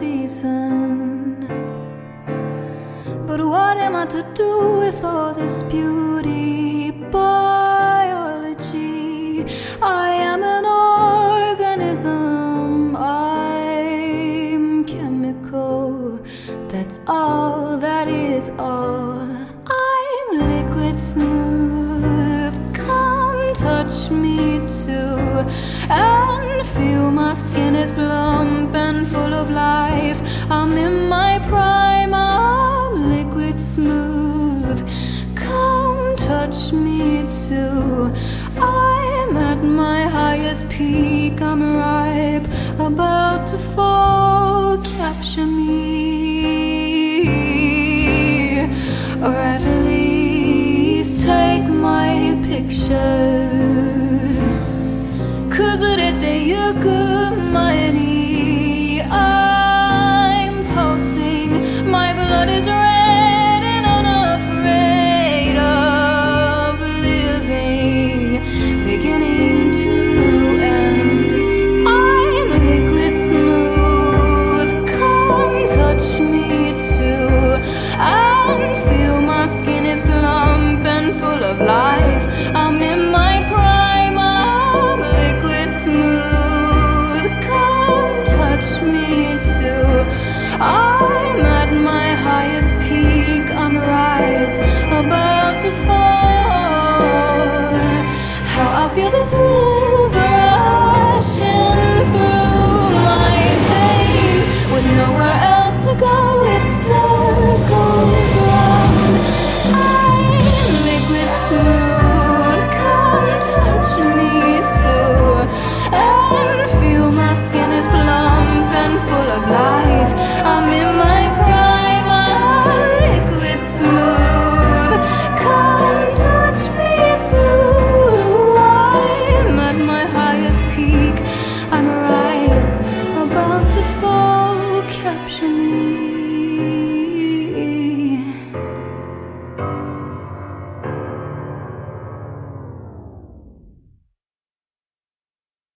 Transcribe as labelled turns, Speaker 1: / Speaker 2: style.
Speaker 1: season. But what am I to do with all this beauty? Biology, I am an organism, I'm chemical. That's all, that is all. I'm liquid smooth, come touch me too. And feel my skin is plump and me too. I'm at my highest peak. I'm ripe, about to fall. Capture me, or at least take my picture. Cause good money. I'm pulsing, my blood is red I feel my highest peak. I'm ripe, about to fall.